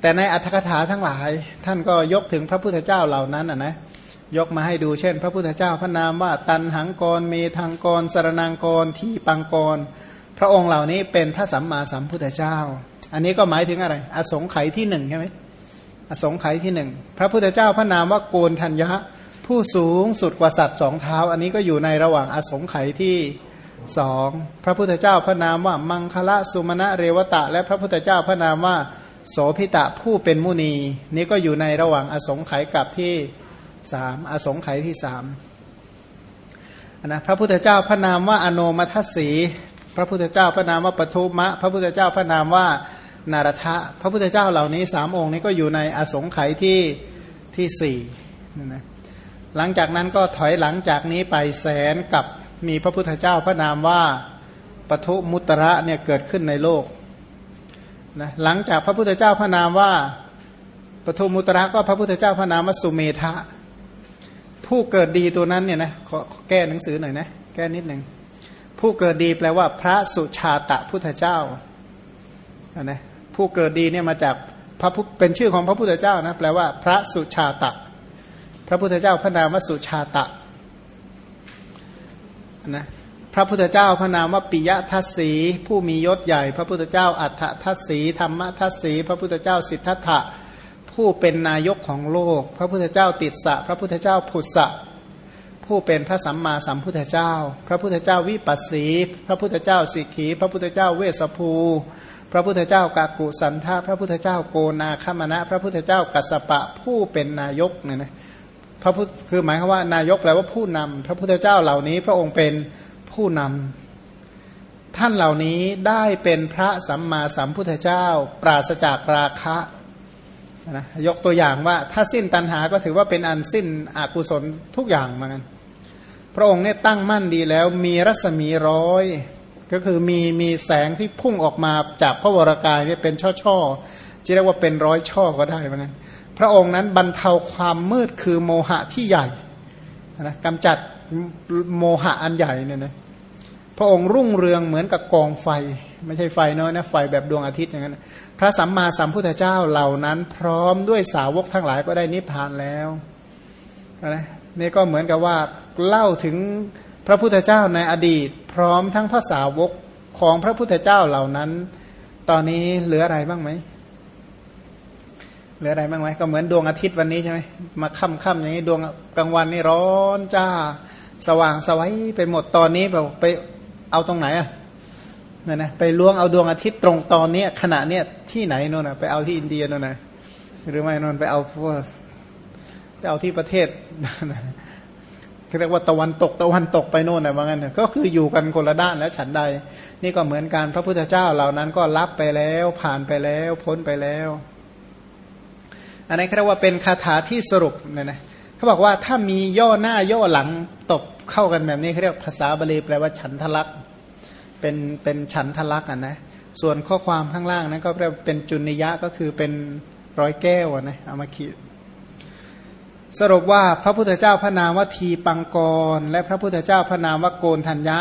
แต่ในอัธกถาทั้งหลาย ท่านก็ยกถึงพระพุทธเจ้าเหล่านั้นนะนะยกมาให้ดูเช่น พระพุทธเจ้าพระนามว่าตันหังกรเมทังกรสารนังกรทีปังกร พระองค์เหล่านี้เป็นพระสัมมาสัมพุทธเจ้า อันนี้ก็หมายถึงอะไร อสงไขยที่หนึ่งใช่ไหมอสงไขยที่หนึ่งพระพุทธเจ้าพระนามว่าโกนธัญญะผู้สูงสุดกว่าสัตว์สองเท้า อันนี้ก็อยู่ในระหว่างอสงไขยที่สองพระพุทธเจ้าพระนามว่ามังคละสุมาณะเรวตะ และพระพุทธเจ้าพระนามว่า โสพิตะผู้เป็นมุนี นี่ก็อยู่ในระหว่างอสงไขยกับที่สามอสงไขยที่สามนะพระพุทธเจ้าพระนามว่าอโนมัทสีพระพุทธเจ้าพระนามว่าปทุมะ พระพุทธเจ้าพระนามว่านารทะ พระพุทธเจ้าเหล่านี้สามองค์นี้ก็อยู่ในอสงไขยที่ที่สี่นะหลังจากนั้นก็ถอยหลังจากนี้ไปแสนกับมีพระพุทธเจ้าพระนามว่าปทุมุตระเนี่ยเกิดขึ้นในโลก นะหลังจากพระพุทธเจ้าพระนามว่าปทุมุตระก็พระพุทธเจ้าพระนามว่าสุเมธะผู้เกิดดีตัวนั้นเนี่ยนะขอแก้หนังสือหน่อยนะแก้นิดหนึ่งผู้เกิดดีแปลว่าพระสุชาตะพุทธเจ้านะผู้เกิดดีเนี่ยมาจากพระเป็นชื่อของพระพุทธเจ้านะแปลว่าพระสุชาตะ พระพุทธเจ้าพระนามว่าสุชาตะนะ ระพุทธเจ้าพระนามว่าปิยทัศสีผู้มียศใหญ่ พระพุทธเจ้าอัฏฐทัศสีธรรมทัศสีพระพุทธเจ้าสิทธัตถะผู้เป็นนายกของโลก พระพุทธเจ้าติดสะ พระพุทธเจ้าผุดสะ ผู้เป็นพระสัมมาสัมพุทธเจ้า พระพุทธเจ้าวิปัสสี พระพุทธเจ้าสิกขี พระพุทธเจ้าเวสภู พระพุทธเจ้ากากุสันทาพระพุทธเจ้าโกนาคมณะ พระพุทธเจ้ากัสปะผู้เป็นนายกเนี่ยนะพระพุทธคือหมายความว่านายกแปลว่าผู้นำพระพุทธเจ้าเหล่านี้พระองค์เป็น ผู้นำท่านเหล่านี้ได้เป็นพระสัมมาสัมพุทธเจ้า ปราศจากราคะนะยกตัวอย่างว่าถ้าสิ้นตัณหาก็ถือว่าเป็นอันสิ้นอกุศลทุกอย่างเหมือนกันพระองค์เนี่ยตั้งมั่นดีแล้วมีรัศมีร้อย ก็คือมีมีแสงที่พุ่งออกมาจากพระวรากายเนี่ยเป็นช่อช่อที่เรียกว่าเป็นร้อยช่อก็ได้เหมือนกันพระองค์นั้นบรรเทาความมืดคือโมหะที่ใหญ่นะกำจัด โมหะอันใหญ่เนี่ยนะพระองค์รุ่งเรืองเหมือนกับกองไฟ ไม่ใช่ไฟน้อยนะไฟแบบดวงอาทิตย์อย่างนั้น พระสัมมาสัมพุทธเจ้าเหล่านั้น พร้อมด้วยสาวกทั้งหลายก็ได้นิพพานแล้วนะนี่ก็เหมือนกับว่าเล่าถึงพระพุทธเจ้าในอดีต พร้อมทั้งพระสาวกของพระพุทธเจ้าเหล่านั้น ตอนนี้เหลืออะไรบ้างไหมเหลืออะไรบ้างไหมก็เหมือนดวงอาทิตย์วันนี้ใช่ไหมมาค่ำๆอย่างนี้ดวงกลางวันนี่ร้อนจ้า สว่างสวัยไปหมดตอนนี้แบบไปเอาตรงไหนอะนี่ยนะไปล้วงเอาดวงอาทิตย์ตรงตอนนี้ขณะเนี้ยที่ไหนโน่นนะไปเอาที่อินเดียโน่นนะหรือไม่นนไปเอาพวกไปเอาที่ประเทศเรียกว่าตะวันตกตะวันตกไปโน่นนะว่างั้นก็คืออยู่กันคนละด้านแล้วฉันใด นี่ก็เหมือนการพระพุทธเจ้าเหล่านั้นก็รับไปแล้วผ่านไปแล้วพ้นไปแล้ว อันนี้เรียกว่าเป็นคาถาที่สรุปเนี่ยนะ เขาบอกว่าถ้ามีย่อหน้าย่อหลังตบเข้ากันแบบนี้เขาเรียกภาษาบาลีแปลว่าฉันทลักษเป็นเป็นฉันทลักษณ์อะนะส่วนข้อความข้างล่างนั้นก็เรียกเป็นจุนิยะก็คือเป็นร้อยแก้วนะเอามาขีดสรุปว่าพระพุทธเจ้าพระนามว่าทีปังกร และพระพุทธเจ้าพระนามว่าโกนธัญญะ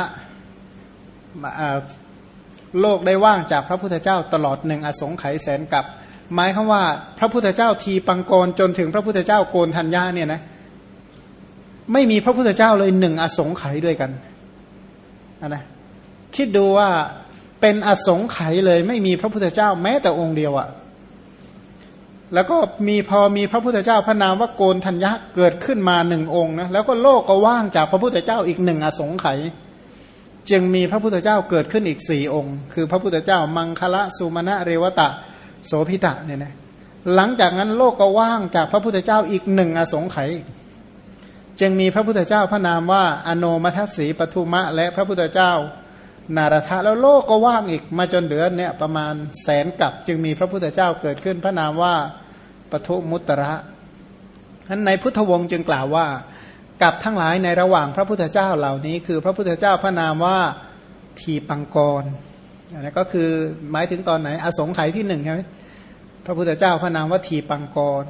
โลกได้ว่างจากพระพุทธเจ้าตลอดหนึ่งอสงไขยแสนกับ หมายคือว่า พระพุทธเจ้าทีปังกรจนถึงพระพุทธเจ้าโกนธัญญาเนี่ยนะไม่มีพระพุทธเจ้าเลยหนึ่งอสงไขยด้วยกันนะคิดดูว่าเป็นอสงไขยเลย ไม่มีพระพุทธเจ้าแม้แต่องค์เดียวอะแล้วก็มีพอมีพระพุทธเจ้าพระนามว่าโกนธัญญะเกิดขึ้นมาหนึ่งองค์นะแล้วก็โลกก็ว่างจากพระพุทธเจ้าอีกหนึ่งอสงไขยจึงมีพระพุทธเจ้าเกิดขึ้นอีกสี่องค์ คือพระพุทธเจ้ามังคละสุมาณะเรวตะ โสพิตะเนี่ยนะหลังจากนั้นโลกก็ว่างจากพระพุทธเจ้าอีกหนึ่งอสงไขยจึงมีพระพุทธเจ้าพระนามว่า อโนมัทสีปทุมะ และพระพุทธเจ้านารทะแล้วโลกก็ว่างอีกมาจนเหลือเนี่ยประมาณแสนกับจึงมีพระพุทธเจ้าเกิดขึ้นพระนามว่าปทุมุตระนั้นในพุทธวงศ์จึงกล่าวว่า กับทั้งหลายในระหว่างพระพุทธเจ้าเหล่านี้ คือพระพุทธเจ้าพระนามว่าทีปังกร อันนี้ก็คือหมายถึงตอนไหน อสงไขยที่หนึ่งใช่ไหมพระพุทธเจ้าพระนามว่าทีปังกร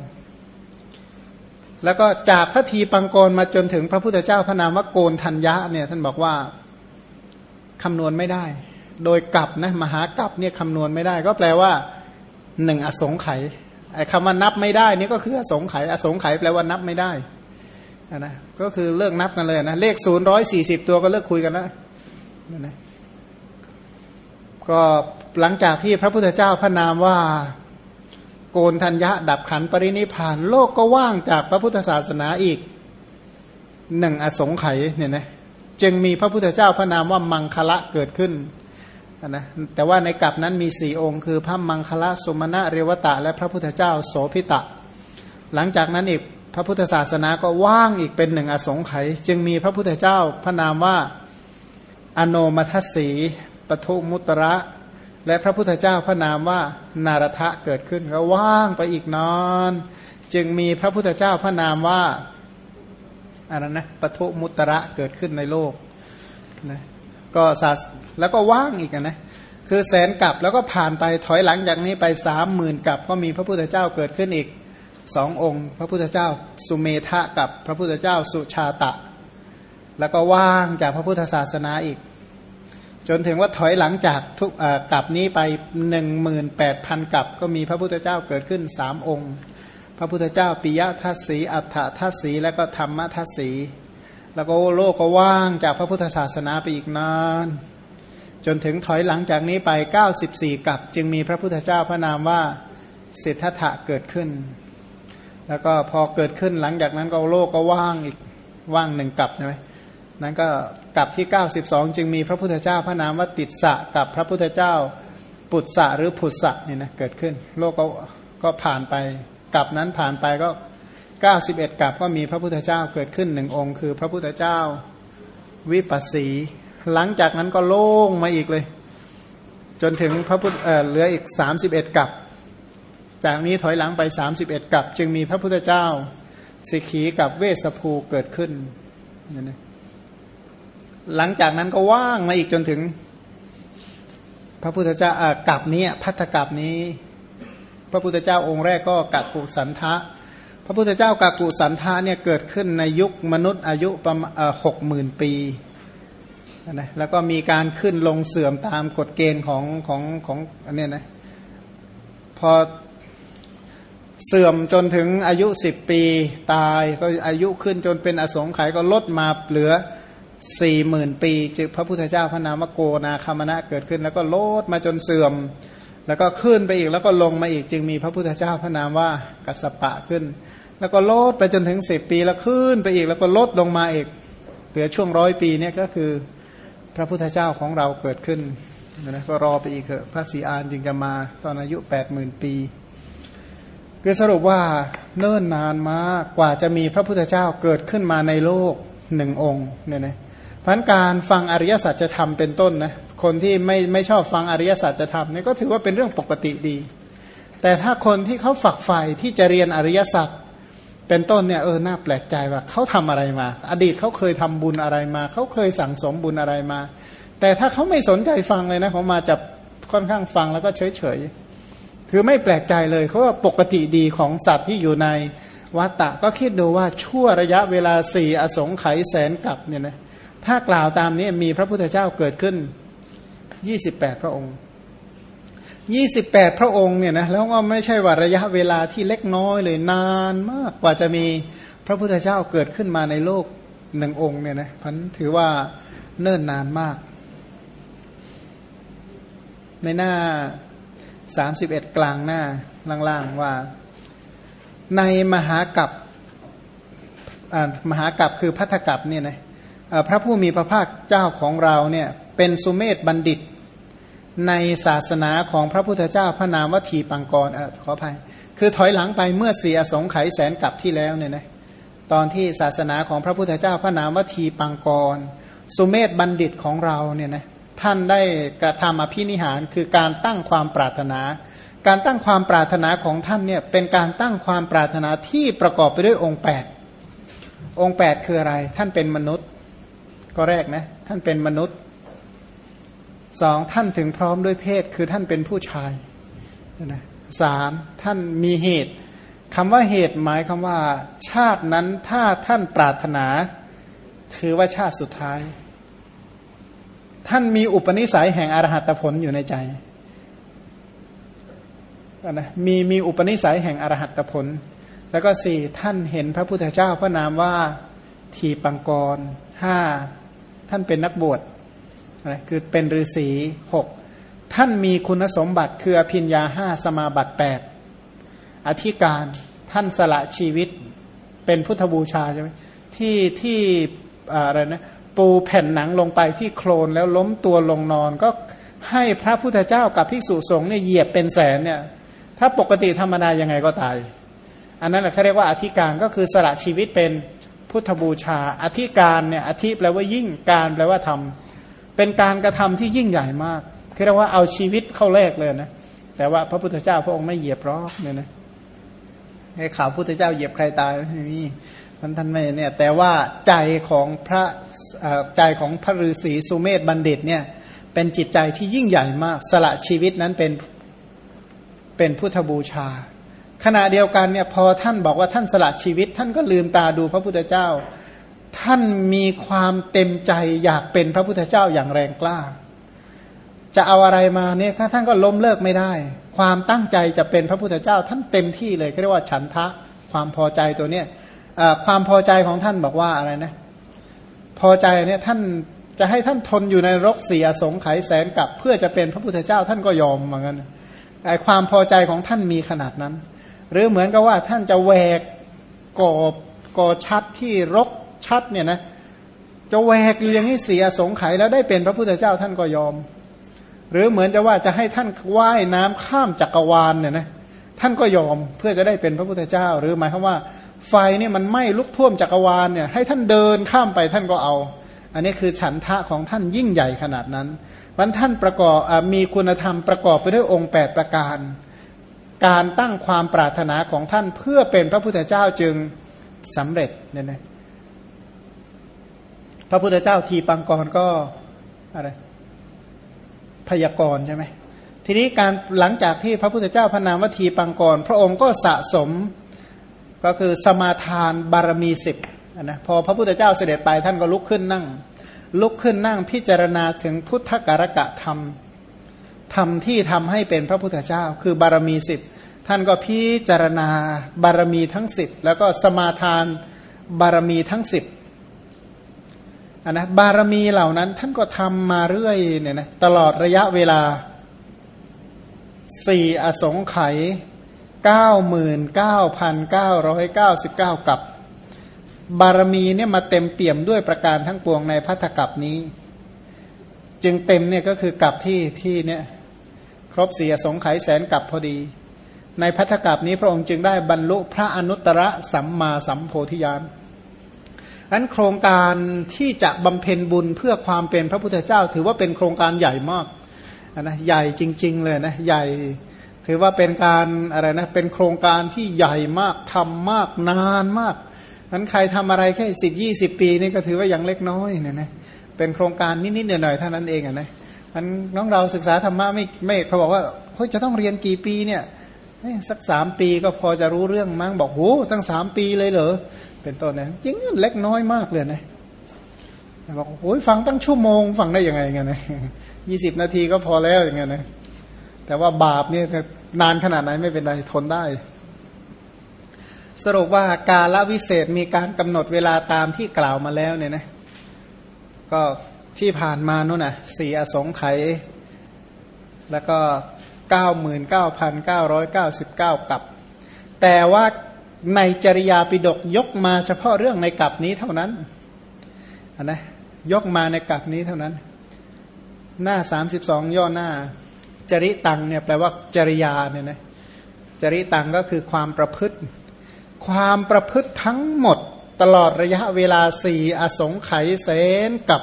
แล้วก็จากพระทีปังกรมาจนถึงพระพุทธเจ้าพระนามว่าโกนทัญญะเนี่ยท่านบอกว่าคำนวณไม่ได้ โดยกลับนะมหากลับเนี่ยคำนวณไม่ได้ ก็แปลว่าหนึ่งอสงไขยไอ้คำว่านับไม่ได้นี่ก็คืออสงไขยอสงไขยแปลว่านับไม่ได้นะก็คือเลิกนับกันเลยนะเลขศูนย์ร้อยสี่สิบตัวก็เลิกคุยกันแล้วนะ ก็หลังจากที่พระพุทธเจ้าพระนามว่าโกนทัญญะดับขันปรินิพานโลกก็ว่างจากพระพุทธศาสนาอีกหนึ่งอสงไขยเนี่ยนะจึงมีพระพุทธเจ้าพระนามว่ามังคละเกิดขึ้นนะแต่ว่าในกลับนั้นมีสี่องค์ คือพระมังคละสุมาณะเรวตะ และพระพุทธเจ้าโสพิตะ หลังจากนั้นอีกพระพุทธศาสนาก็ว่างอีกเป็นหนึ่งอสงไขยจึงมีพระพุทธเจ้าพระนามว่าอโนมัทสี ปทุมุตระ และพระพุทธเจ้าพระนามว่านารทะเกิดขึ้นก็ว่างไปอีกนอน จึงมีพระพุทธเจ้าพระนามว่าอะไรนะปทุมุตระเกิดขึ้นในโลกนะก็ศาสแล้วก็ว่างอีกนะคือแสนกับแล้วก็ผ่านไปถอยหลังจากนี้ไปสามหมื่นกับก็มีพระพุทธเจ้าเกิดขึ้นอีกสององค์ พระพุทธเจ้าสุเมธะกับพระพุทธเจ้าสุชาตะ แล้วก็ว่างจากพระพุทธศาสนาอีก จนถึงว่าถอยหลังจากทุกกับนี้ไปหนึ่งหมื่นแปดพันกับ ก็มีพระพุทธเจ้าเกิดขึ้นสามองค์ พระพุทธเจ้าปิยทัศสีอัฏฐทัศสีและก็ธรรมทัศสีแล้วก็โลกก็ว่างจากพระพุทธศาสนาไปอีกนาน จนถึงถอยหลังจากนี้ไป 94 กับ จึงมีพระพุทธเจ้าพระนามว่าสิทธัตถะเกิดขึ้น แล้วก็พอเกิดขึ้นหลังจากนั้นก็โลกก็ว่างอีกว่างหนึ่งกับใช่ไหม นั้นก็กับที่ 92 จึงมีพระพุทธเจ้าพระนามว่าติดสะกับพระพุทธเจ้าปุตสะหรือผุดสะเนี่ยนะเกิดขึ้น โลกก็ก็ผ่านไปกับนั้นผ่านไปก็ 91 กับก็มีพระพุทธเจ้าเกิดขึ้นหนึ่งองค์ คือพระพุทธเจ้าวิปัสสี หลังจากนั้นก็โล่งมาอีกเลย จนถึงพระพุทธเออเหลืออีก 31 กับ จากนี้ถอยหลังไป 31 กับ จึงมีพระพุทธเจ้าสิขีกับเวสภูเกิดขึ้นนี่นะ หลังจากนั้นก็ว่างมาอีกจนถึง พระพุทธเจ้ากับนี้พัทธกับนี้ พระพุทธเจ้าองค์แรกก็กักกุสันทะ พระพุทธเจ้ากากุสันทาเนี่ยเกิดขึ้นในยุคมนุษย์อายุประมาณหกหมื่นปีนะแล้วก็มีการขึ้นลงเสื่อมตามกฎเกณฑ์ของของของอันนี้นะพอเสื่อมจนถึงอายุสิบปีตายก็อายุขึ้นจนเป็นอสงไขยก็ลดมาเหลือ สี่หมื่นปีจึงพระพุทธเจ้าพระนามโกนาคามณะเกิดขึ้น แล้วก็ลดมาจนเสื่อม แล้วก็ขึ้นไปอีกแล้วก็ลงมาอีกจึงมีพระพุทธเจ้าพระนามว่ากัสปะขึ้น แล้วก็ลดไปจนถึงสิบปีแล้วขึ้นไปอีกแล้วก็ลดลงมาอีกเหลือช่วงร้อยปีเนี่ยก็คือพระพุทธเจ้าของเราเกิดขึ้นนะก็รอไปอีกเถอะพระศรีอานจึงจะมาตอนอายุแปดหมื่นปีคือสรุปว่าเนิ่นนานมากกว่าจะมีพระพุทธเจ้าเกิดขึ้นมาในโลกหนึ่งองค์เนี่ยนะ พันการฟังอริยสัจจะทำเป็นต้นนะคนที่ไม่ไม่ชอบฟังอริยสัจจะทำเนี่ยก็ถือว่าเป็นเรื่องปกติดี แต่ถ้าคนที่เขาฝักใฝ่ที่จะเรียนอริยสัจเป็นต้นเนี่ยเออน่าแปลกใจว่าเขาทำอะไรมา อดีตเขาเคยทำบุญอะไรมา เขาเคยสั่งสมบุญอะไรมา แต่ถ้าเขาไม่สนใจฟังเลยนะเขามาจะค่อนข้างฟังแล้วก็เฉยเฉยคือไม่แปลกใจเลยเขาว่าปกติดีของสัตว์ที่อยู่ในวัตตะก็คิดดูว่าชั่วระยะเวลาสี่อสงไขยแสนกับเนี่ยนะ ถ้ากล่าวตามนี้มีพระพุทธเจ้าเกิดขึ้นยี่สิบแปดพระองค์ยี่สิบแปดพระองค์เนี่ยนะแล้วก็ไม่ใช่ว่าระยะเวลาที่เล็กน้อยเลยนานมากกว่าจะมีพระพุทธเจ้าเกิดขึ้นมาในโลกหนึ่งองค์เนี่ยนะพันถือว่าเนิ่นนานมาก ในหน้าสามสิบเอ็ดกลางหน้าล่างๆว่า ในมหากัปมหากัปคือพัทธกัปเนี่ยนะ พระผู้มีพระภาคเจ้าของเราเนี่ยเป็นสุเมธบัณฑิต ในศาสนาของพระพุทธเจ้าพระนามวัตถีปังกรอขออภัย คือถอยหลังไปเมื่อเสียสงไขแสนกลับที่แล้วเนี่ยนะตอนที่ศาสนาของพระพุทธเจ้าพระนามวัตถีปังกร สุเมธบัณฑิตของเราเนี่ยนะท่านได้กระทำอภินิหารคือการตั้งความปรารถนา การตั้งความปรารถนาของท่านเนี่ยเป็นการตั้งความปรารถนาที่ประกอบไปด้วยองค์ 8 องค์ 8 คืออะไร ท่านเป็นมนุษย์ ก็แรกนะท่านเป็นมนุษย์สองท่านถึงพร้อมด้วยเพศคือท่านเป็นผู้ชายนะสามท่านมีเหตุคำว่าเหตุหมายคำว่า ชาตินั้นถ้าท่านปรารถนา ถือว่าชาติสุดท้าย ท่านมีอุปนิสัยแห่งอรหัตผลอยู่ในใจนะมีมีอุปนิสัยแห่งอรหัตผล แล้วก็สี่ท่านเห็นพระพุทธเจ้าพระนามว่าทีปังกรห้า ท่านเป็นนักบวชนะคือเป็นฤาษีหกท่านมีคุณสมบัติคืออภิญญาห้าสมาบัติแปดอธิการท่านสละชีวิตเป็นพุทธบูชาใช่ไหมที่ที่อะไรนะปูแผ่นหนังลงไปที่โคลนแล้วล้มตัวลงนอนก็ให้พระพุทธเจ้ากับภิกษุสงฆ์เนี่ยเหยียบเป็นแสนเนี่ยถ้าปกติธรรมดายังไงก็ตาย อันนั้นแหละเขาเรียกว่าอธิการก็คือสละชีวิตเป็น พุทธบูชา อธิการเนี่ยอธิแปลว่ายิ่งการแปลว่าทำเป็นการกระทำที่ยิ่งใหญ่มากคือเรียกว่าเอาชีวิตเข้าแลกเลยนะแต่ว่าพระพุทธเจ้าพระองค์ไม่เหยียบรอกเนี่ยนะให้ข่าวพุทธเจ้าเหยียบใครตายไม่มีมันท่านไม่เนี่ยแต่ว่าใจของพระใจของพระฤาษีสุเมธบัณฑิตเนี่ยเป็นจิตใจที่ยิ่งใหญ่มาก สละชีวิตนั้นเป็นเป็นพุทธบูชา ขณะเดียวกันเนี่ยพอท่านบอกว่าท่านสละชีวิต ท่านก็ลืมตาดูพระพุทธเจ้า ท่านมีความเต็มใจอยากเป็นพระพุทธเจ้าอย่างแรงกล้า จะเอาอะไรมาเนี่ยท่านก็ล้มเลิกไม่ได้ ความตั้งใจจะเป็นพระพุทธเจ้า ท่านเต็มที่เลยเรียกว่าฉันทะความพอใจตัวเนี้ยความพอใจของท่านบอกว่าอะไรนะพอใจเนี่ยท่านจะให้ท่านทนอยู่ในรกเสียสงไขแสนกับเพื่อจะเป็นพระพุทธเจ้าท่านก็ยอมเหมือนกันไอความพอใจของท่านมีขนาดนั้น หรือเหมือนกับว่าท่านจะแหวกก่อก่อชัดที่รกชัดเนี่ยนะจะแหวกอยู่อย่างนี้เสียสงไขแล้วได้เป็นพระพุทธเจ้าท่านก็ยอม หรือเหมือนจะว่าจะให้ท่านว่ายน้ำข้ามจักรวาลเนี่ยนะท่านก็ยอมเพื่อจะได้เป็นพระพุทธเจ้า หรือหมายความว่า ไฟนี่มันไหม้ลุกท่วมจักรวาลเนี่ยให้ท่านเดินข้ามไปท่านก็เอา อันนี้คือฉันทะของท่านยิ่งใหญ่ขนาดนั้นมันท่านประกอบมีคุณธรรมประกอบไปด้วยองค์ 8 ประการ การตั้งความปรารถนาของท่านเพื่อเป็นพระพุทธเจ้าจึงสำเร็จเนี่ยนะพระพุทธเจ้าทีปังกรก็อะไรพยากรใช่ไหมทีนี้การหลังจากที่พระพุทธเจ้าพระนามวัตถีปังกร พระองค์ก็สะสมก็คือสมาทานบารมีสิบนะพอพระพุทธเจ้าเสด็จไปท่านก็ลุกขึ้นนั่ง ลุกขึ้นนั่งพิจารณาถึงพุทธการกะธรรม ธรรมที่ทำให้เป็นพระพุทธเจ้า คือบารมีสิบท่านก็พิจารณาบารมีทั้งสิบแล้วก็สมาทานบารมีทั้งสิบนนะบารมีเหล่านั้นท่านก็ทำมาเรื่อยเนี่ยนะตลอดระยะเวลาสี่อสงไขยเก้าหมื่นเก้าพันเก้าร้อยเก้าสิบเก้ากับบารมีเนี่ยมาเต็มเปี่ยมด้วยประการทั้งปวงในพัทธกับนี้ จึงเต็มเนี่ยก็คือกับที่ที่เนี่ย รบเสียสงไขแสนกับพอดี ในพัทธกับนี้พระองค์จึงได้บรรลุพระอนุตตรสัมมาสัมโพธิญาณอันโครงการที่จะบำเพ็ญบุญเพื่อความเป็นพระพุทธเจ้า ถือว่าเป็นโครงการใหญ่มากนะใหญ่จริง ๆ เลยนะใหญ่ถือว่าเป็นการอะไรนะเป็นโครงการที่ใหญ่มากทำมากนานมากนั้นใครทำอะไรแค่สิบยี่สิบปีนี่ก็ถือว่ายังเล็กน้อยเนี่ยนะเป็นโครงการนิดๆหน่อยๆเท่านั้นเองอะนะ มันน้องเราศึกษาธรรมะไม่ไม่เขาบอกว่าเฮ้ยจะต้องเรียนกี่ปีเนี่ยสักสามปีก็พอจะรู้เรื่องมั้งบอกโหตั้งสามปีเลยเหรอเป็นต้นนะจริงเล็กน้อยมากเลยนะบอกโอ้ยฟังตั้งชั่วโมงฟังได้ยังไงเงี้ยนะยี่สิบนาทีก็พอแล้วอย่างเงี้ยนะแต่ว่าบาปเนี่ยนานขนาดไหนไม่เป็นไรทนได้ สรุปว่ากาลวิเศษมีการกำหนดเวลาตามที่กล่าวมาแล้วเนี่ยนะก็ ที่ผ่านมานู่นน่ะสี่อสงไขยแล้วก็เก้าหมื่นเก้าพันเก้าร้อยเก้าสิบเก้ากับ แต่ว่าในจริยาปิดกยกมาเฉพาะเรื่องในกับนี้เท่านั้นนะยกมาในกับนี้เท่านั้น หน้าสามสิบสองย่อหน้า จริตังเนี่ยแปลว่าจริยาเนี่ยนะจริตังก็คือความประพฤติ ความประพฤติทั้งหมดตลอดระยะเวลาสี่อสงไขยเสนกับ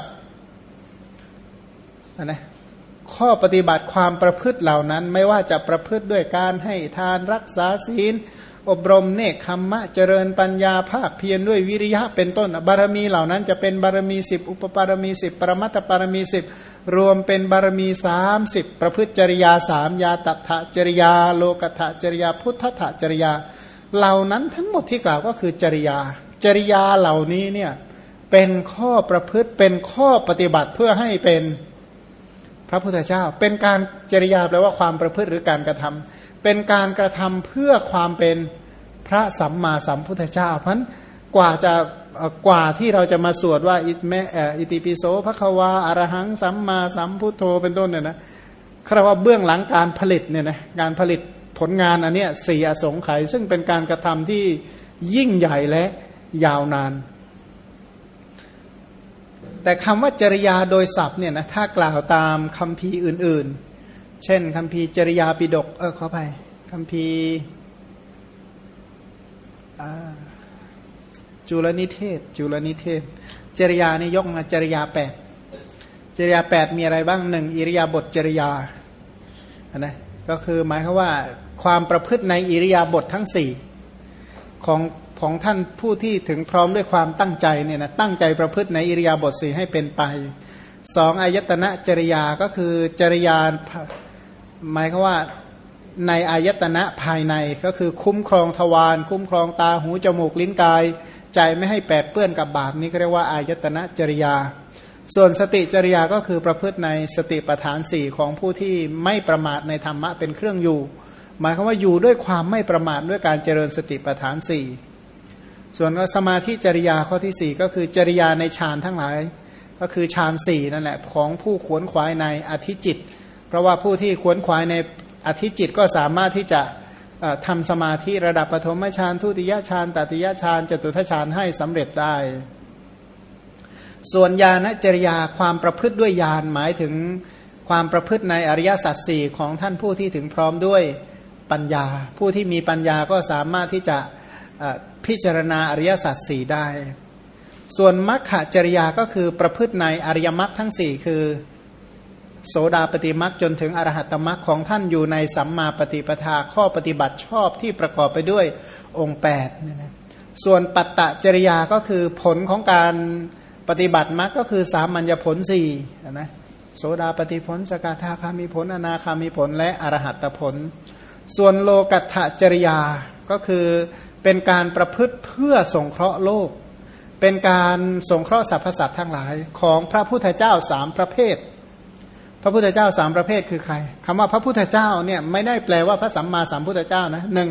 นะข้อปฏิบัติความประพฤติเหล่านั้น ไม่ว่าจะประพฤติด้วยการให้ทานรักษาศีล อบรมเนคขมมะเจริญปัญญาภาคเพียรด้วยวิริยะเป็นต้นบารมีเหล่านั้นจะเป็นบารมีสิบอุปบารมีสิบปรมัตถบารมีสิบรวมเป็นบารมีสามสิบประพฤติจริยาสามยาตถะจริยา โลกถะจริยา พุทธะจริยา เหล่านั้นทั้งหมดที่กล่าวก็คือจริยา จริยาเหล่านี้เนี่ยเป็นข้อประพฤติเป็นข้อปฏิบัติเพื่อให้เป็น พระพุทธเจ้า เป็นการจริยาแปลว่าความประพฤติหรือการกระทำเป็นการกระทำเพื่อความเป็นพระสัมมาสัมพุทธเจ้า เพราะกว่าจะกว่าที่เราจะมาสวดว่าอิแมอิติปิโสพระควาอารหังสัมมาสัมพุทโธเป็นต้นเนี่ยนะคำว่าเบื้องหลังการผลิตเนี่ยนะการผลิตผลงานอันเนี้ยสี่อสงไขยซึ่งเป็นการกระทำที่ยิ่งใหญ่และยาวนาน แต่คำว่าจริยาโดยศัพท์เนี่ยนะถ้ากล่าวตามคำพีอื่นๆ เช่นคำพีจริยาปิดกเออขอไปคำพีจุลนิเทศ จุลนิเทศ จริยานี่ยกมาจริยาแปดจริยาแปดมีอะไรบ้างหนึ่งอิริยาบถจริยานะก็คือหมายคือว่าความประพฤติในอิริยาบถททั้งสี่ของ ของท่านผู้ที่ถึงพร้อมด้วยความตั้งใจเนี่ยนะตั้งใจประพฤติในอิริยาบถสี่ให้เป็นไปสองอายตนะจริยาก็คือจริยาหมายคือว่าในอายตนะภายในก็คือคุ้มครองทวารคุ้มครองตาหูจมูกลิ้นกาย ใจไม่ให้แปดเปื้อนกับบาปนี้ก็เรียกว่าอายตนะจริยา ส่วนสติจริยาก็คือประพฤติในสติปัฏฐานสี่ของผู้ที่ไม่ประมาทในธรรมะเป็นเครื่องอยู่ หมายความว่าอยู่ด้วยความไม่ประมาทด้วยการเจริญสติปัฏฐานสี่ ส่วนก็สมาธิจริยาข้อที่สี่ก็คือจริยาในฌานทั้งหลาย ก็คือฌานสี่นั่นแหละของผู้ขวนขวายในอธิจิต เพราะว่าผู้ที่ขวนขวายในอธิจิตก็สามารถที่จะทำสมาธิระดับปฐมฌานทุติยฌานตติยฌานจตุทฌานให้สำเร็จได้ ส่วนญาณจริยาความประพฤติด้วยญาณหมายถึงความประพฤติในอริยสัจสี่ของท่านผู้ที่ถึงพร้อมด้วยปัญญา ผู้ที่มีปัญญาก็สามารถที่จะ พิจารณาอริยสัจสี่ได้ ส่วนมัคคจริยาก็คือประพฤติในอริยมรรคทั้งสี่คือโสดาปฏิมักจนถึงอรหัตมักของท่านอยู่ในสัมมาปฏิปทาข้อปฏิบัติชอบที่ประกอบไปด้วยองค์8นะส่วนปัตตจริยาก็คือผลของการปฏิบัติมักก็คือสามัญญผลสี่นะโสดาปฏิผลสกทาคามีผลอนาคามีผลและอรหัตผล ส่วนโลกัตถจริยาก็คือ เป็นการประพฤติเพื่อสงเคราะห์โลก เป็นการสงเคราะห์สรรพสัตว์ทั้งหลายของพระพุทธเจ้าสามประเภท พระพุทธเจ้าสามประเภทคือใครคำว่าพระพุทธเจ้าเนี่ยไม่ได้แปลว่าพระสัมมาสัมพุทธเจ้านะหนึ่ง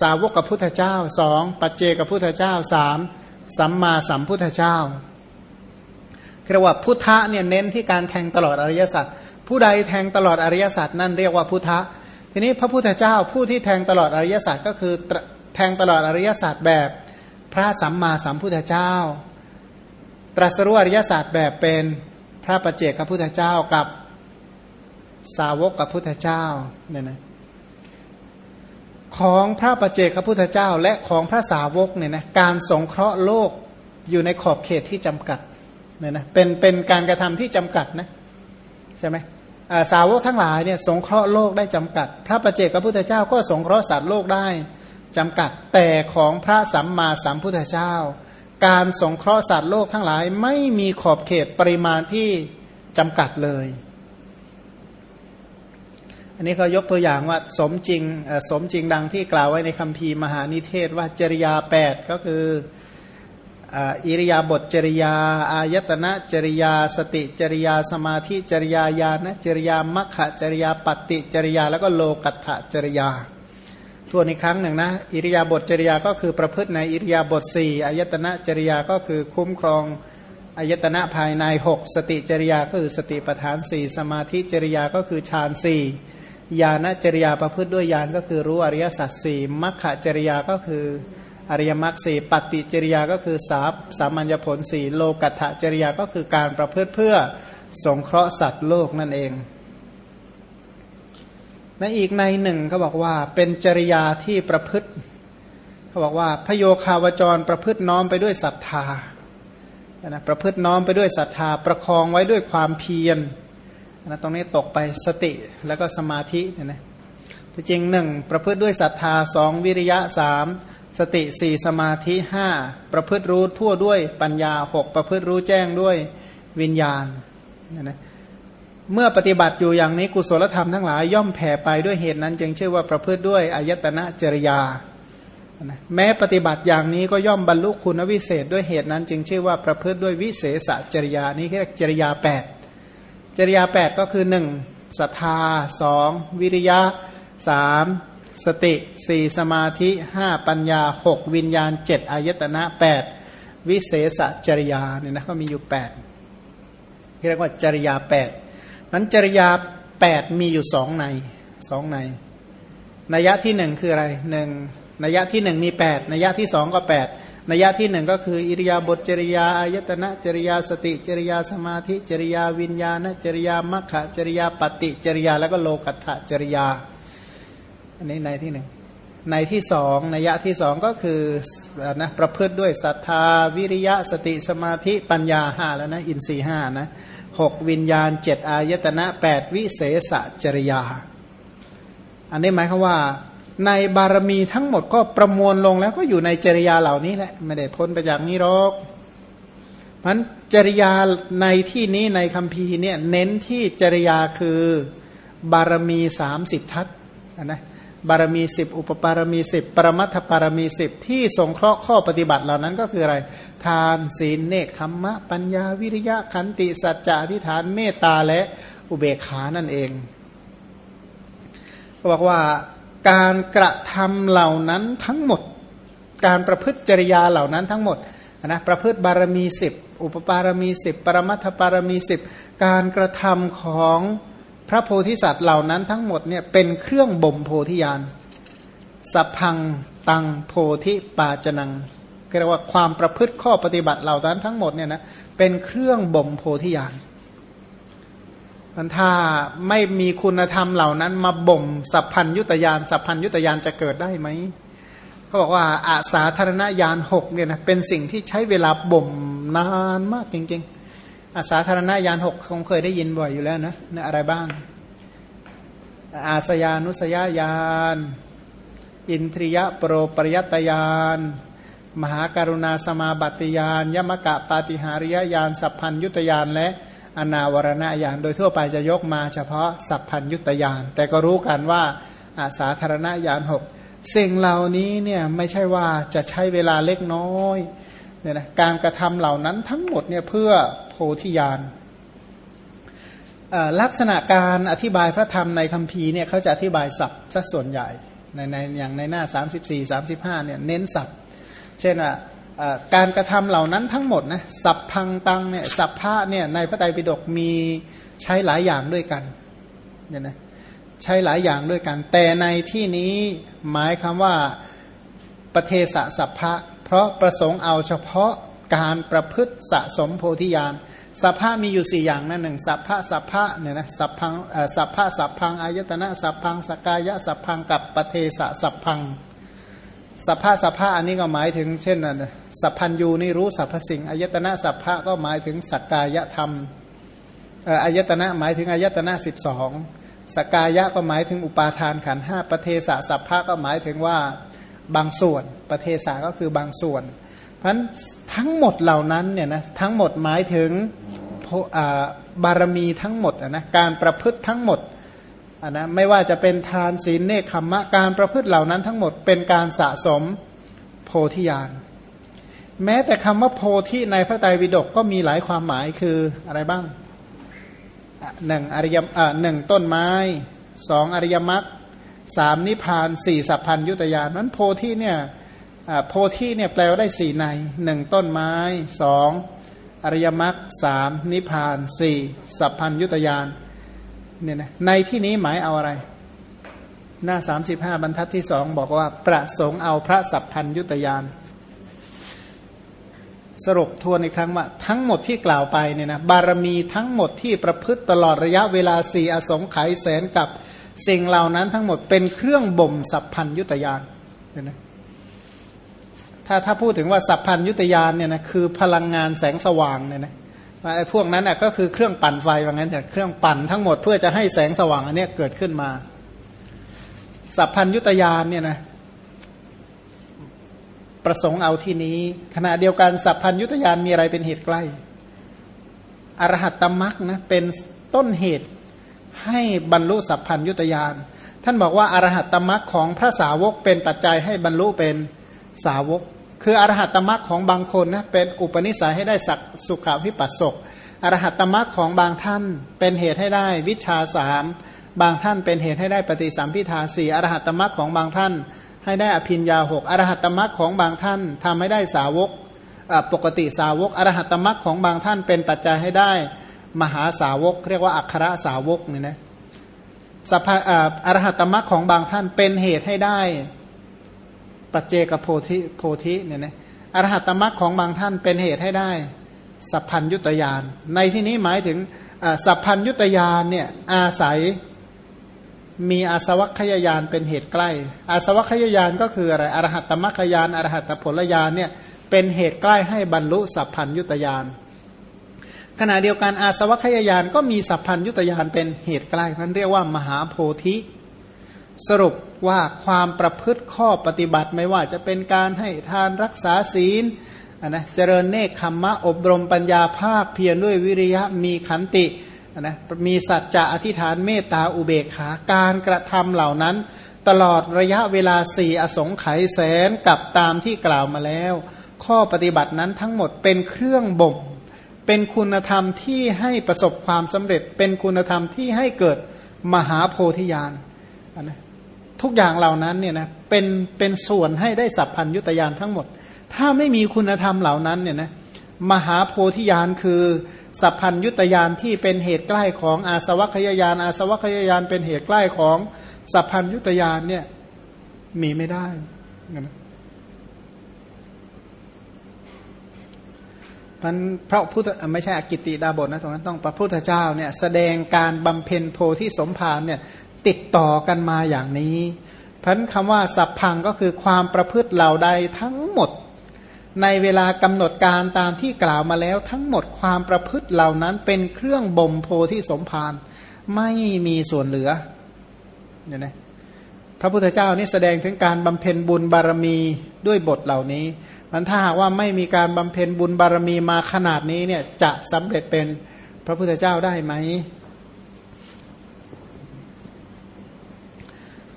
สาวกกับพุทธเจ้าสองปัจเจกับพุทธเจ้าสามสัมมาสัมพุทธเจ้าเรียกว่าพุทธะเนี่ยเน้นที่การแทงตลอดอริยสัจผู้ใดแทงตลอดอริยสัจนั่นเรียกว่าพุทธะทีนี้พระพุทธเจ้าผู้ที่แทงตลอดอริยสัจก็คือ แทงตลอดอริยศาสัจแบบพระสัมมาสัมพุทธเจ้า ตรัสรู้อริยศาสัจแบบเป็นพระประเจกพระพุทธเจ้ากับสาวกกับพุทธเจ้าเนี่ยนะของพระประเจกพระพุทธเจ้า และของพระสาวกเนี่ยนะการสงเคราะห์โลกอยู่ในขอบเขตที่จำกัดเนี่ยนะเป็นเป็นการกระทำที่จำกัดนะใช่ไหมสาวกทั้งหลายเนี่ยสงเคราะห์โลกได้จำกัด พระประเจกพระพุทธเจ้าก็สงเคราะห์สัตว์โลกได้ จำกัดแต่ของพระสัมมาสัมพุทธเจ้า การสงเคราะห์สัตว์โลกทั้งหลายไม่มีขอบเขตปริมาณที่จำกัดเลย อันนี้เขายกตัวอย่างว่าสมจริงสมจริงดังที่กล่าวไว้ในคัมภีมหานิเทศว่าจริยา 8 ก็คืออิริยาบถจริยา อายตนะจริยา สติจริยา สมาธิจริยาญาณจริยามัคคะจริยาปฏิจริยา แล้วก็โลกัตถจริยา ทวนอีกครั้งหนึ่งนะ อิริยาบถจริยาก็คือประพฤติในอิริยาบถสี่อายตนะจริยาก็คือคุ้มครองอายตนะภายในหกสติจริยาก็คือสติปัฏฐานสี่สมาธิจริยาก็คือฌานสี่ญาณจริยาประพฤติด้วยญาณก็คือรู้อริยสัจสี่มัคคจริยาก็คืออริยมรรคสี่ปฏิจริยาก็คือสาสามัญญผลสี่โลกัตถจริยาก็คือการประพฤติเพื่อสงเคราะห์สัตว์โลกนั่นเอง ในอีกในหนึ่งเขาบอกว่าเป็นจริยาที่ประพฤติเขาบอกว่าพระโยคาวจรประพฤติน้อมไปด้วยศรัทธานะประพฤติน้อมไปด้วยศรัทธา ประคองไว้ด้วยความเพียรนะตรงนี้ตกไปสติแล้วก็สมาธิเนี่ยนะที่จริงหนึ่งประพฤติด้วยศรัทธาสองวิริยะสามสติสี่สมาธิห้าประพฤติรู้ทั่วด้วยปัญญาหกประพฤติรู้แจ้งด้วยวิญญาณเนี่ยนะ เมื่อปฏิบัติอยู่อย่างนี้กุศลธรรมทั้งหลายย่อมแผ่ไปด้วยเหตุนั้น จึงชื่อว่าประพฤติด้วยอายตนะจริยา แม้ปฏิบัติอย่างนี้ก็ย่อมบรรลุคุณวิเศษด้วยเหตุนั้น จึงชื่อว่าประพฤติด้วยวิเศษจริยานี้เรียกจริยา 8 จริยา 8 ก็คือ 1 ศรัทธาสองวิริยะสามสติสี่สมาธิห้าปัญญาหกวิญญาณเจ็ดอายตนะแปดวิเศษจริยาเนี่ยนะก็มีอยู่แปดเรียกว่าจริยาแปด นั้นจริยาแปดมีอยู่สองในสองในนัยยะที่หนึ่งคืออะไรหนึ่งนัยยะที่หนึ่งมีแปดนัยยะที่สองก็แปดนัยยะที่หนึ่งก็คืออิริยาบถจริยาอายตนะจริยาสติจริยาสมาธิจริยาวิญญาณจริยามัคคะจริยาปฏิจริยาแล้วก็โลกัตถจริยา อันนี้ในที่หนึ่งในที่สองนัยยะที่สองก็คือนะประพฤติด้วยศรัทธาวิริยะสติสมาธิปัญญาห้าแล้วนะอินทรีห้านะ หกวิญญาณเจ็ดอายตนะแปดวิเศษจริยา อันนี้หมายความว่า ในบารมีทั้งหมดก็ประมวลลงแล้วก็อยู่ในจริยาเหล่านี้แหละ ไม่ได้พ้นไปจากนี้หรอกมันจริยาในที่นี้ในคำพีเนี่ยเน้นที่จริยาคือบารมีสามสิบทัศนะ บารมีสิบอุปปารมีสิบปรมัตถปารมีสิบที่สงเคราะห์ข้อปฏิบัติเหล่านั้นก็คืออะไร ทานศีลเนคขมมะ ปัญญาวิริยะขันติสัจจะอธิฐานเมตตาและอุเบกขานั่นเองบอกว่าการกระทำเหล่านั้นทั้งหมด การประพฤติจริยาเหล่านั้นทั้งหมดนะประพฤติบารมีสิบอุปปารมีสิบปรมัตถปารมีสิบการกระทำของ พระโพธิสัตว์เหล่านั้นทั้งหมดเนี่ยเป็นเครื่องบ่มโพธิญาณสัพพังตังโพธิปาจนังเรียกว่าความประพฤติข้อปฏิบัติเหล่านั้นทั้งหมดเนี่ยนะเป็นเครื่องบ่มโพธิญาณมันถ้าไม่มีคุณธรรมเหล่านั้น มาบ่มสัพพัญยุตยานสัพพัญยุตยานจะเกิดได้ไหมเขาบอกว่าอาสาธารณญาณหกเนี่ยนะเป็นสิ่งที่ใช้เวลาบ่มนานมากจริงๆ อาสาธารณญาณหกคงเคยได้ยินบ่อยอยู่แล้วนะนะอะไรบ้าง อาสยานุสยญาณอินทรียะโปรปริยตยานมหาการุณาสมาบัติยานยมกะปาติหาริยญาณสัพพัญยุตยานและอนาวรณญาณโดยทั่วไปจะยกมาเฉพาะสัพพัญยุตยานแต่ก็รู้กันว่าอาสาธารณญาณหกสิ่งเหล่านี้เนี่ยไม่ใช่ว่าจะใช้เวลาเล็กน้อยเนี่ยนะการกระทำเหล่านั้นทั้งหมดเนี่ยเพื่อ ธิญาณลักษณะการอธิบายพระธรรมในคัมภีร์เนี่ยเขาจะอธิบายศัพท์ซะส่วนใหญ่ในในอย่างในหน้า 34 35เนี่ยเน้นศัพท์ เช่นอะการกระทำเหล่านั้นทั้งหมดนะสัพพังตังเนี่ยสัพพะเนี่ยในพระไตรปิฎกมีใช้หลายอย่างด้วยกันเนี่ยนะใช้หลายอย่างด้วยกัน แต่ในที่นี้หมายคำว่าประเทศสัพพะเพราะประสงค์เอาเฉพาะ การประพฤติสะสมโพธิญาณสัพพะมีอยู่สี่อย่างนั่นหนึ่งสัพพะสัพพะเนี่ยนะสัพพังสัพพะสัพพังอายตนะสัพพังสกายะสัพพังกับปเทศสัพพังสัพพะสัพพะอันนี้ก็หมายถึงเช่นสัพพัญยูนี่รู้สัพพสิ่งอายตนะสัพพะก็หมายถึงสักกายธรรมอายตนะหมายถึงอายตนะสิบสองสกายะก็หมายถึงอุปาทานขันห้าปเทศสัพพะก็หมายถึงว่าบางส่วนปเทศาก็คือบางส่วน เพราะทั้งหมดเหล่านั้นเนี่ยนะทั้งหมดหมายถึงบารมีทั้งหมดนะการประพฤติทั้งหมดนะไม่ว่าจะเป็นทานศีลเนคขมมะการประพฤติเหล่านั้นทั้งหมดเป็นการสะสมโพธิญาณแม้แต่คำว่าโพธิในพระไตรปิฎกก็มีหลายความหมายคืออะไรบ้างหนึ่งอริยหนึ่งต้นไม้สองอริยมรรคสามนิพานสี่สัพพัญยุตยานนั้นโพธิเนี่ย โพธิเนี่ยแปลว่าได้สี่ในหนึ่งต้นไม้สองอริยมรรคสามนิพพานสี่สัพพัญยุตยานเนี่ยนะในที่นี้หมายเอาอะไร หน้า35บรรทัดที่สองบอกว่า ประสงค์เอาพระสัพพัญยุตยาน สรุปทวนอีกครั้งว่า ทั้งหมดที่กล่าวไปเนี่ยนะบารมีทั้งหมดที่ประพฤติตลอดระยะเวลาสี่อสงไขยแสนกับสิ่งเหล่านั้นทั้งหมดเป็นเครื่องบ่มสัพพัญยุตยานเนี่ยนะ ถ้าถ้าพูดถึงว่าสัพพัญยุตยานเนี่ยนะคือพลังงานแสงสว่างเนี่ยนะไอ้พวกนั้นน่ะก็คือเครื่องปั่นไฟว่างั้นแต่เครื่องปั่นทั้งหมดเพื่อจะให้แสงสว่างอันนี้เกิดขึ้นมา สัพพัญยุตยานเนี่ยนะประสงค์เอาที่นี้ ขณะเดียวกันสัพพัญยุตยานมีอะไรเป็นเหตุใกล้อรหัตตมักนะเป็นต้นเหตุให้บรรลุสัพพัญยุตยานท่านบอกว่าอารหัตตมักของพระสาวกเป็นปัจจัยให้บรรลุเป็นสาวก คืออรหัตมรรคของบางคนนะเป็นอุปนิสัยให้ได้สักสุขวิปัสสกอรหัตมรรคของบางท่าน เป็นเหตุให้ได้วิชาสามบางท่านเป็นเหตุให้ได้ปฏิสัมพิทาสี่อรหัตมรรคของบางท่าน ให้ได้อภินยาหกอรหัตมรรคของบางท่านทำให้ได้สาวกปกติสาวกอรหัตมรรคของบางท่านเป็นปัจจัยให้ได้มหาสาวก เรียกว่าอัครสาวกเนี่ยนะสัพพอรหัตตมรรคของบางท่านเป็นเหตุให้ได้ ปัจเจกโพธิโพธิเนี่ยนะอรหัตตมรรคของบางท่านเป็นเหตุให้ได้ สัพพัญยุตยาน ในที่นี้หมายถึงสัพพัญยุตยานเนี่ยอาศัยมีอาสวัคยายานเป็นเหตุใกล้ อาสวัคยายานก็คืออะไรอรหัตตมรรคยานอรหัตผลยานเนี่ยเป็นเหตุใกล้ให้บรรลุสัพพัญยุตยานขณะเดียวกันอาสวัคยายานก็มีสัพพัญยุตยานเป็นเหตุใกล้นั้นเรียกว่ามหาโพธิ สรุป ว่าความประพฤติข้อปฏิบัติไม่ว่าจะเป็นการให้ทานรักษาศีลนะเจริญเนคขมมะอบรมปัญญาภาคเพียรด้วยวิริยะมีขันตินะมีสัจจะอธิษฐานเมตตาอุเบกขาการกระทำเหล่านั้น ตลอดระยะเวลาสี่อสงไขยแสนกับตามที่กล่าวมาแล้ว ข้อปฏิบัตินั้นทั้งหมดเป็นเครื่องบ่มเป็นคุณธรรมที่ให้ประสบความสำเร็จ เป็นคุณธรรมที่ให้เกิดมหาโพธิญาณนะ ทุกอย่างเหล่านั้นเนี่ยนะเป็นเป็นส่วนให้ได้สัพพัญยุตยานทั้งหมด ถ้าไม่มีคุณธรรมเหล่านั้นเนี่ยนะมหาโพธิญาณคือ สัพพัญยุตยานที่เป็นเหตุใกล้ของอาสวัคยายานอาสวัคยายานเป็นเหตุใกล้ของสัพพัญยุตยานเนี่ยมีไม่ได้นะมันพระพุทธไม่ใช่อกิติดาบทนะตรงนั้นต้องพระพุทธเจ้าเนี่ยแสดงการบำเพ็ญโพธิสมภารเนี่ย ติดต่อกันมาอย่างนี้พันคำว่าสัพพังก็คือความประพฤติเหล่าใดทั้งหมด ในเวลากำหนดการตามที่กล่าวมาแล้ว ทั้งหมดความประพฤติเหล่านั้นเป็นเครื่องบ่มโพธิสมภารไม่มีส่วนเหลือเนี่ยนะพระพุทธเจ้านี่แสดงถึงการบำเพ็ญบุญบารมีด้วยบทเหล่านี้มันถ้าหากว่าไม่มีการบำเพ็ญบุญบารมีมาขนาดนี้เนี่ยจะสำเร็จเป็นพระพุทธเจ้าได้ไหม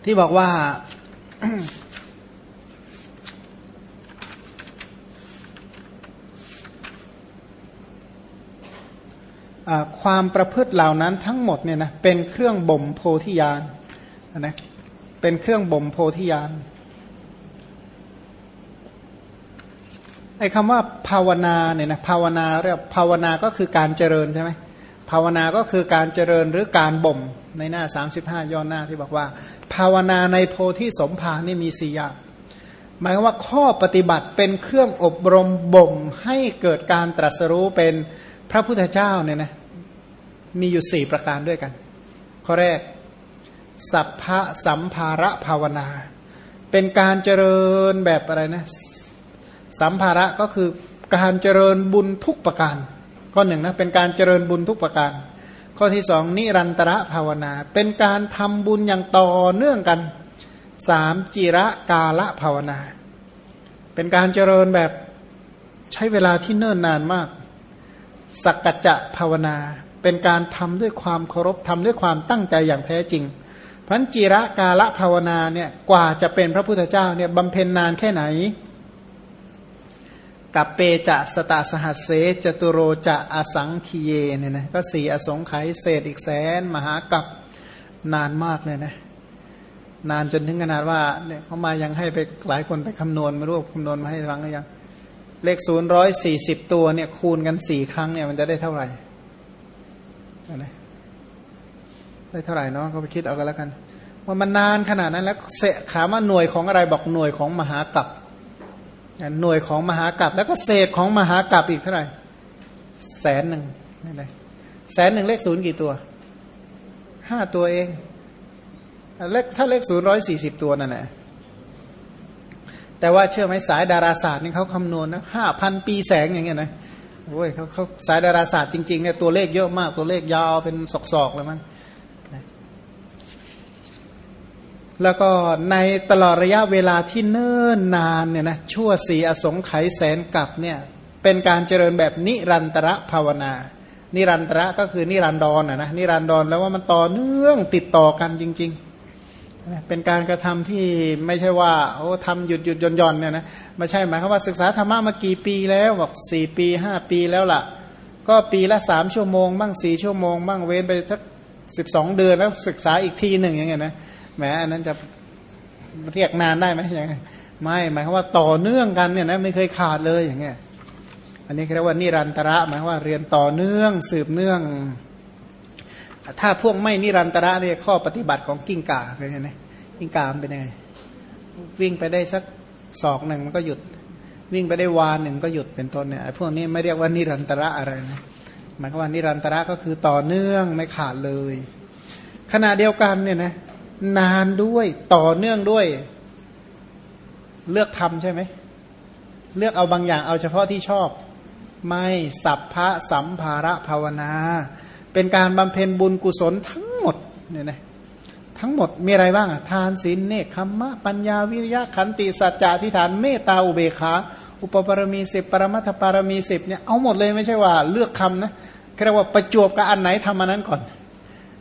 ที่บอกว่าความประพฤติเหล่านั้นทั้งหมดเนี่ยนะเป็นเครื่องบ่มโพธิญาณนะเป็นเครื่องบ่มโพธิญาณไอ้คำว่าภาวนาเนี่ยนะภาวนาเรียกภาวนาก็คือการเจริญใช่ไหมภาวนาก็คือการเจริญหรือการบ่ม ในหน้า 35ย้อนหน้าที่บอกว่า ภาวนาในโพธิสมภารนี่มีสี่อย่างหมายว่าข้อปฏิบัติเป็นเครื่องอบรมบ่มให้เกิดการตรัสรู้เป็นพระพุทธเจ้าเนี่ยนะมีอยู่สี่ประการด้วยกัน ข้อแรก สัพพะสัมภาระภาวนา เป็นการเจริญแบบอะไรนะ สัมภาระก็คือการเจริญบุญทุกประการ ข้อหนึ่งนะเป็นการเจริญบุญทุกประการ ข้อที่สองนิรันตระภาวนา เป็นการทำบุญอย่างต่อเนื่องกันสามจิระกาละภาวนา เป็นการเจริญแบบใช้เวลาที่เนิ่นนานมาก สักกจะภาวนา เป็นการทำด้วยความเคารพทำด้วยความตั้งใจอย่างแท้จริงพันจิระกาละภาวนาเนี่ยกว่าจะเป็นพระพุทธเจ้าเนี่ยบำเพ็ญนานแค่ไหน กับเปจะสตาสหัสเสจตุโรจะอสังคีเยเนี่ยนะก็สี่อสงไขยเศษอีกแสน มหากับนานมากเลยนะ นานจนถึงขนาดว่าเนี่ยเขามายังให้ไปหลายคนไปคำนวณมารูปคำนวณมาให้ฟังก็ยัง เลขศูนย์ร้อยสี่สิบตัวเนี่ย คูณกันสี่ครั้งเนี่ยมันจะได้เท่าไหร่นะได้เท่าไหร่เนาะก็ไปคิดเอากันแล้วกัน ว่ามันนานขนาดนั้นแล้วเสขามาหน่วยของอะไรบอกหน่วยของมหากับ หน่วยของมหากรัปแล้วก็เศษของมหากรัปอีกเท่าไหร่แสนหนึ่งนี่เลยแสนหนึ่งเลขศูนย์กี่ตัวห้าตัวเองเลขถ้าเลขศูนย์ร้อยสี่สิบตัวนั่นแหละแต่ว่าเชื่อไหมสายดาราศาสตร์นี่เขาคำนวณนะห้าพันปีแสงอย่างเงี้ยนะโอ้ยเขาเขาสายดาราศาสตร์จริงๆเนี่ยตัวเลขเยอะมากตัวเลขยาวเป็นศอกๆเลยมั้ง แล้วก็ในตลอดระยะเวลาที่เนิ่นนานเนี่ยนะชั่วสีอสงไขยแสนกับเนี่ยเป็นการเจริญแบบนิรันตระภาวนา นิรันตระก็คือนิรันดรนนะนิรันดรแล้วว่ามันต่อเนื่องติดต่อกันจริงๆ เป็นการกระทำที่ไม่ใช่ว่าโอ้ทำหยุดหยุดย่อนย่อนเนี่ยนะไม่ใช่หมายความว่าศึกษาธรรมะมากี่ปีแล้วบอกสี่ปีห้าปีแล้วล่ะ ก็ปีละสามชั่วโมงบ้างสี่ชั่วโมงบ้างเว้นไปสักสิบสองเดือนแล้วศึกษาอีกทีหนึ่งอย่างเงี้ยนะ แหมอันนั้นจะเรียกนานได้ไหมยังไงไม่หมายความว่าต่อเนื่องกันเนี่ยนะไม่เคยขาดเลยอย่างเงี้ยอันนี้เรียกว่านิรันตระหมายว่าเรียนต่อเนื่องสืบเนื่อง ถ้าพวกไม่นิรันตระเนี่ยข้อปฏิบัติของกิ้งก่าเคยเห็นไหมกิ้งก่ามันเป็นยังไงวิ่งไปได้สักศอกหนึ่งมันก็หยุด วิ่งไปได้วานหนึ่งก็หยุดเป็นต้นเนี่ยพวกนี้ไม่เรียกว่านิรันตระอะไรนะหมายความว่านิรันตระก็คือต่อเนื่องไม่ขาดเลย ขณะเดียวกันเนี่ยนะ นานด้วยต่อเนื่องด้วย เลือกทำใช่ไหม เลือกเอาบางอย่างเอาเฉพาะที่ชอบ ไม่สัพพะสัมภาระภาวนา เป็นการบำเพ็ญบุญกุศลทั้งหมดเนี่ยนะทั้งหมดมีอะไรบ้างทานศีลเนคขมะ ปัญญาวิริยะขันติสัจจะทิฏฐานเมตตาอุเบกขาอุปปารมีสิบปรมัตถปารมีสิบเนี่ยเอาหมดเลยไม่ใช่ว่าเลือกคำนะเรียกว่าประจวบกับอันไหนทำอันนั้นก่อน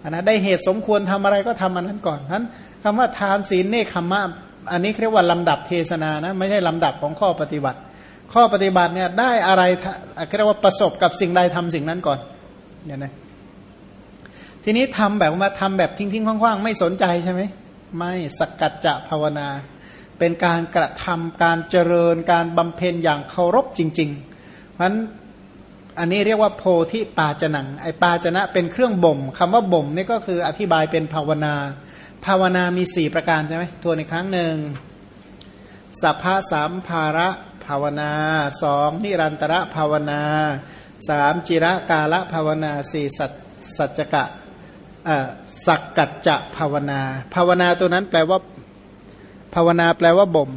นนะได้เหตุสมควรทำอะไรก็ทำอันนั้นก่อนนั้นคำว่าทานศีลเนคขมะอันนี้เรียกว่าลำดับเทศนานะไม่ใช่ลำดับของข้อปฏิบัติ ข้อปฏิบัติเนี่ยได้อะไรเรียกว่าประสบกับสิ่งใดทำสิ่งนั้นก่อนเนี่ยนะทีนี้ทำแบบว่าทำแบบทิ้งทิ้งคว่างๆ ไม่สนใจใช่ไหมไม่สกัดจะภาวนา เป็นการกระทำการเจริญการบำเพ็ญอย่างเคารพจริงๆเพราะนั้น อันนี้เรียกว่าโพธิปาจนังไอปาจนะเป็นเครื่องบ่มคำว่าบ่มนี่ก็คืออธิบายเป็นภาวนา ภาวนามีสี่ประการใช่ไหมทวนอีกครั้งหนึ่งสัพพะสามภาระภาวนาสองนิรันตระภาวนาสามจิระกาละภาวนาสี่สัจสัจกะสักกัจจะภาวนา ภาวนาตัวนั้นแปลว่า ภาวนาแปลว่าบ่ม